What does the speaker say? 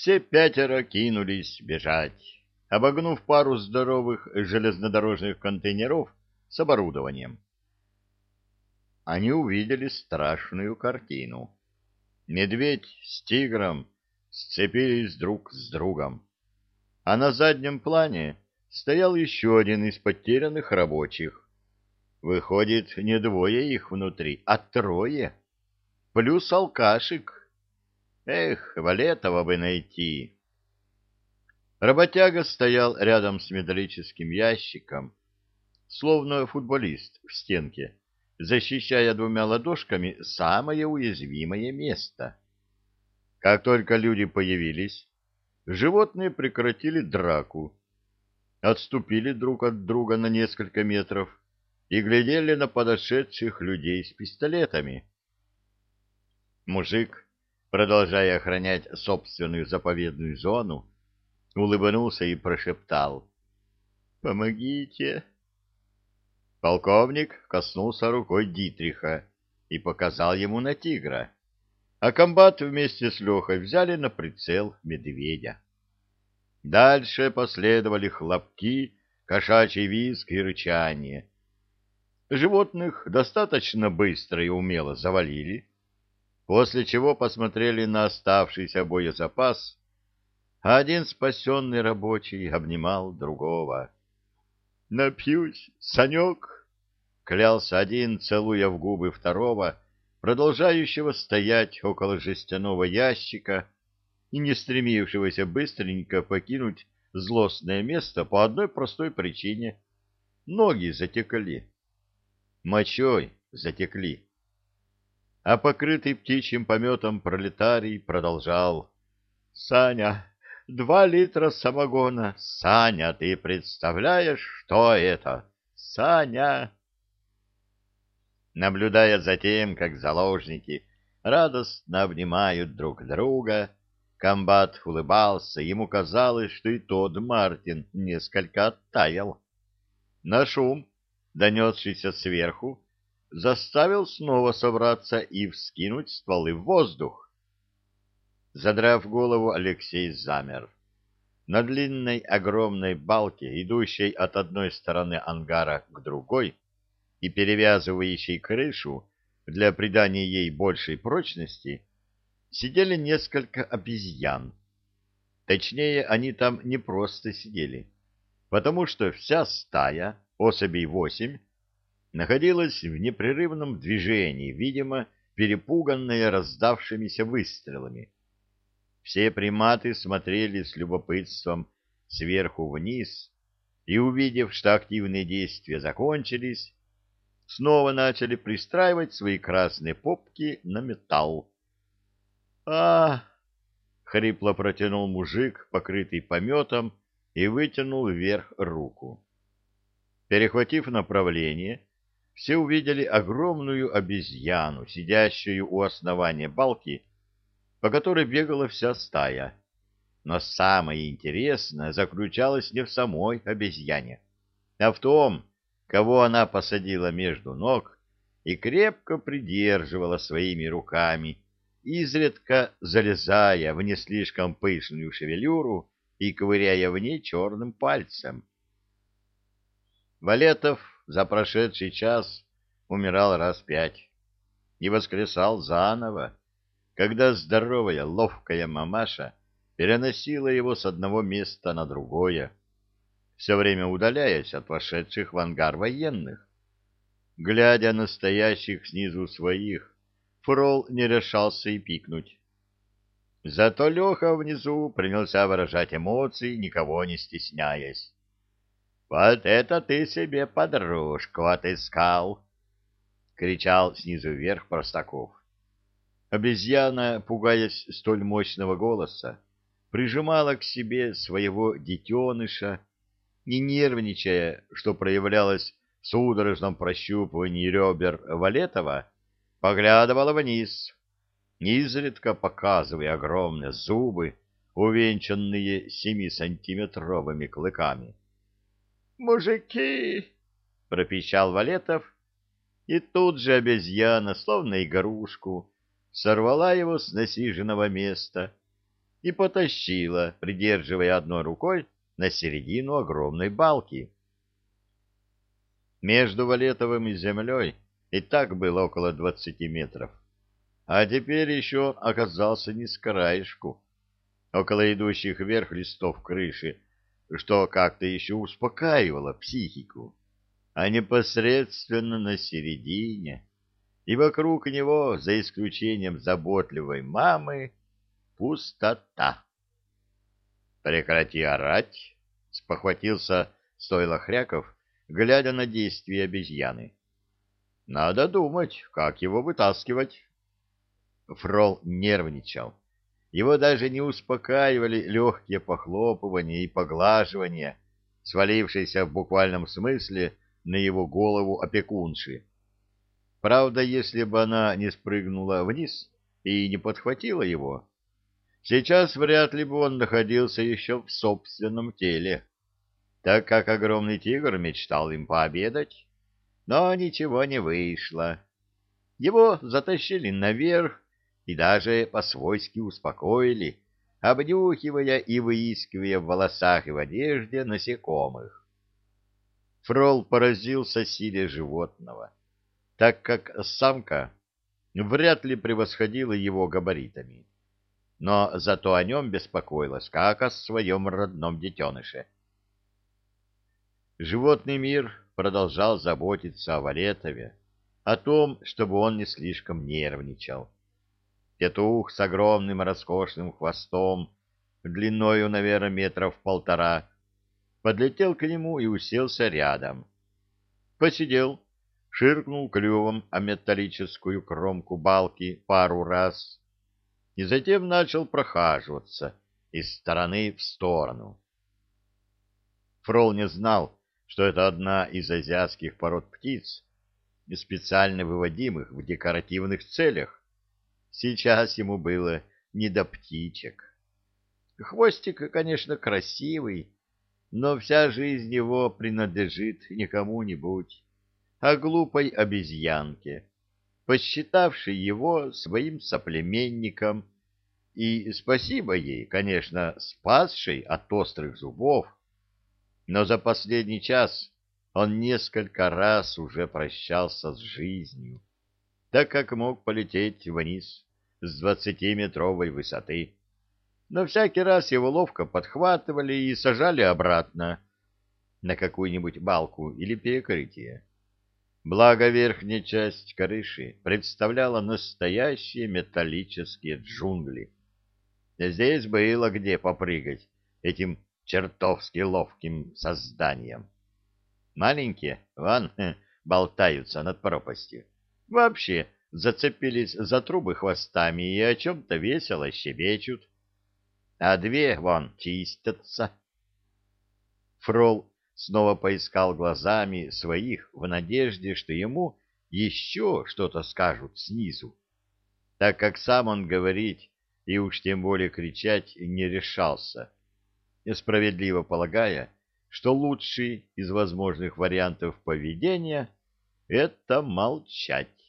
все пятеро кинулись бежать, обогнув пару здоровых железнодорожных контейнеров с оборудованием. Они увидели страшную картину. Медведь с тигром сцепились друг с другом, а на заднем плане стоял еще один из потерянных рабочих. Выходит, не двое их внутри, а трое. Плюс алкашик. Эх, Валетова бы найти. Работяга стоял рядом с металлическим ящиком, словно футболист в стенке, защищая двумя ладошками самое уязвимое место. Как только люди появились, животные прекратили драку, отступили друг от друга на несколько метров и глядели на подошедших людей с пистолетами. Мужик, продолжая охранять собственную заповедную зону, улыбнулся и прошептал «Помогите!» Полковник коснулся рукой Дитриха и показал ему на тигра, а комбат вместе с Лехой взяли на прицел медведя. Дальше последовали хлопки, кошачий визг и рычание. Животных достаточно быстро и умело завалили, после чего посмотрели на оставшийся боезапас, а один спасенный рабочий обнимал другого. «Напьюсь, Санек!» — клялся один, целуя в губы второго, продолжающего стоять около жестяного ящика и не стремившегося быстренько покинуть злостное место по одной простой причине. Ноги затекли. Мочой затекли. А покрытый птичьим пометом пролетарий продолжал. — Саня, Два литра самогона. Саня, ты представляешь, что это? Саня! Наблюдая за тем, как заложники радостно обнимают друг друга, комбат улыбался, ему казалось, что и тот Мартин несколько оттаял. На шум, донесшийся сверху, заставил снова собраться и вскинуть стволы в воздух. Задрав голову, Алексей замер. На длинной огромной балке, идущей от одной стороны ангара к другой и перевязывающей крышу для придания ей большей прочности, сидели несколько обезьян. Точнее, они там не просто сидели, потому что вся стая, особей восемь, находилась в непрерывном движении, видимо, перепуганная раздавшимися выстрелами. Все приматы смотрели с любопытством сверху вниз и, увидев, что активные действия закончились, снова начали пристраивать свои красные попки на металл. а хрипло протянул мужик, покрытый пометом, и вытянул вверх руку. Перехватив направление, все увидели огромную обезьяну, сидящую у основания балки по которой бегала вся стая. Но самое интересное заключалось не в самой обезьяне, а в том, кого она посадила между ног и крепко придерживала своими руками, изредка залезая в не слишком пышную шевелюру и ковыряя в ней черным пальцем. Валетов за прошедший час умирал раз пять и воскресал заново, когда здоровая, ловкая мамаша переносила его с одного места на другое, все время удаляясь от вошедших в ангар военных. Глядя на стоящих снизу своих, Фрол не решался и пикнуть. Зато Леха внизу принялся выражать эмоции, никого не стесняясь. «Вот это ты себе подружку отыскал!» — кричал снизу вверх Простаков. Обезьяна, пугаясь столь мощного голоса, прижимала к себе своего детеныша и, нервничая, что проявлялось в судорожном прощупывании ребер Валетова, поглядывала вниз, изредка показывая огромные зубы, увенчанные семисантиметровыми клыками. «Мужики!» — пропищал Валетов, и тут же обезьяна, словно игрушку, сорвала его с насиженного места и потащила, придерживая одной рукой на середину огромной балки. Между Валетовым и землей и так было около двадцати метров, а теперь еще оказался не с краешку, около идущих вверх листов крыши, что как-то еще успокаивало психику, а непосредственно на середине, и вокруг него, за исключением заботливой мамы, пустота. «Прекрати орать!» — спохватился стойло Хряков, глядя на действия обезьяны. «Надо думать, как его вытаскивать». Фрол нервничал. Его даже не успокаивали легкие похлопывания и поглаживания, свалившиеся в буквальном смысле на его голову опекунши. Правда, если бы она не спрыгнула вниз и не подхватила его, сейчас вряд ли бы он находился еще в собственном теле, так как огромный тигр мечтал им пообедать, но ничего не вышло. Его затащили наверх, и даже по-свойски успокоили, обнюхивая и выискивая в волосах и в одежде насекомых. Фрол поразился силе животного, так как самка вряд ли превосходила его габаритами, но зато о нем беспокоилась, как о своем родном детеныше. Животный мир продолжал заботиться о Валетове, о том, чтобы он не слишком нервничал Петух с огромным роскошным хвостом, длиною, наверное, метров полтора, подлетел к нему и уселся рядом. Посидел, ширкнул клювом о металлическую кромку балки пару раз и затем начал прохаживаться из стороны в сторону. Фрол не знал, что это одна из азиатских пород птиц, специально выводимых в декоративных целях. Сейчас ему было не до птичек. Хвостик, конечно, красивый, но вся жизнь его принадлежит не кому-нибудь, а глупой обезьянке, посчитавшей его своим соплеменником, и спасибо ей, конечно, спасшей от острых зубов, но за последний час он несколько раз уже прощался с жизнью так как мог полететь вниз с двадцатиметровой высоты. Но всякий раз его ловко подхватывали и сажали обратно на какую-нибудь балку или перекрытие. Благо верхняя часть крыши представляла настоящие металлические джунгли. Здесь было где попрыгать этим чертовски ловким созданием. Маленькие, вон, болтаются над пропастью вообще зацепились за трубы хвостами и о чем-то весело щебечут. А две, вон, чистятся. Фрол снова поискал глазами своих в надежде, что ему еще что-то скажут снизу, так как сам он говорить и уж тем более кричать не решался, несправедливо полагая, что лучший из возможных вариантов поведения — это молчать.